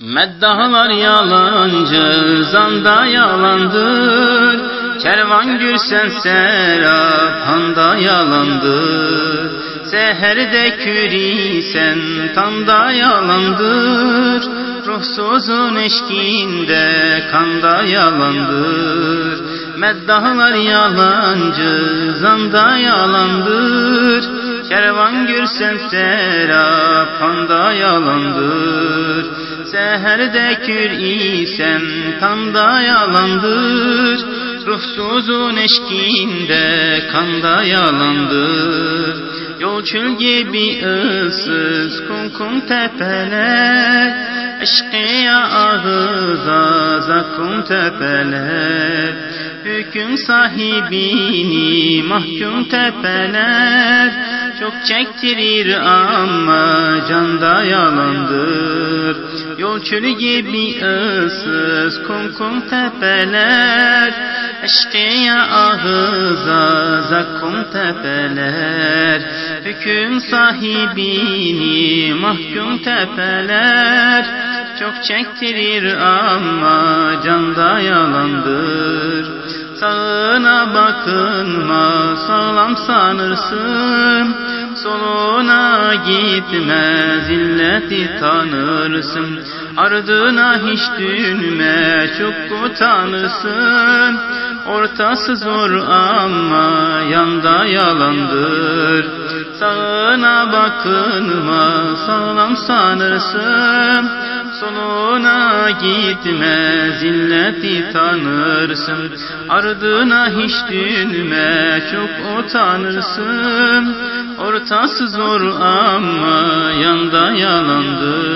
Meddahlar yalancı, zanda yalandır. Kervan gürsen serapanda yalandır. Seherde kürisen tanda yalandır. Ruhsuzun eşkinde kanda yalandır. Meddahlar yalancı, zanda yalandır. Kervan gürsen serapanda yalandır. Seherde kür isen tanda yalandır. Ruhsuzun eşkinde kanda yalandır. Yol gibi ıssız kum kum tepeler. Eşkıya ağıza zakum tepeler. Hüküm sahibini mahkum tepeler. Çok çektirir ama canda yalandır. Çölü gibi ıssız kum kum tepeler. Eşkıya ağıza zakkum tepeler. Hüküm sahibini mahkum tepeler. Çok çektirir ama canda yalandır. Sağına bakınma sağlam sanırsın Soluna gitme zilleti tanırsın. Ardına hiç dönme çok utanırsın. Ortası zor ama yanda yalandır. Sağına bakınma sağlam sanırsın Soluna gitme zilleti tanırsın. Ardına hiç dönme çok utanırsın. Ortası zor ama yanda yalandır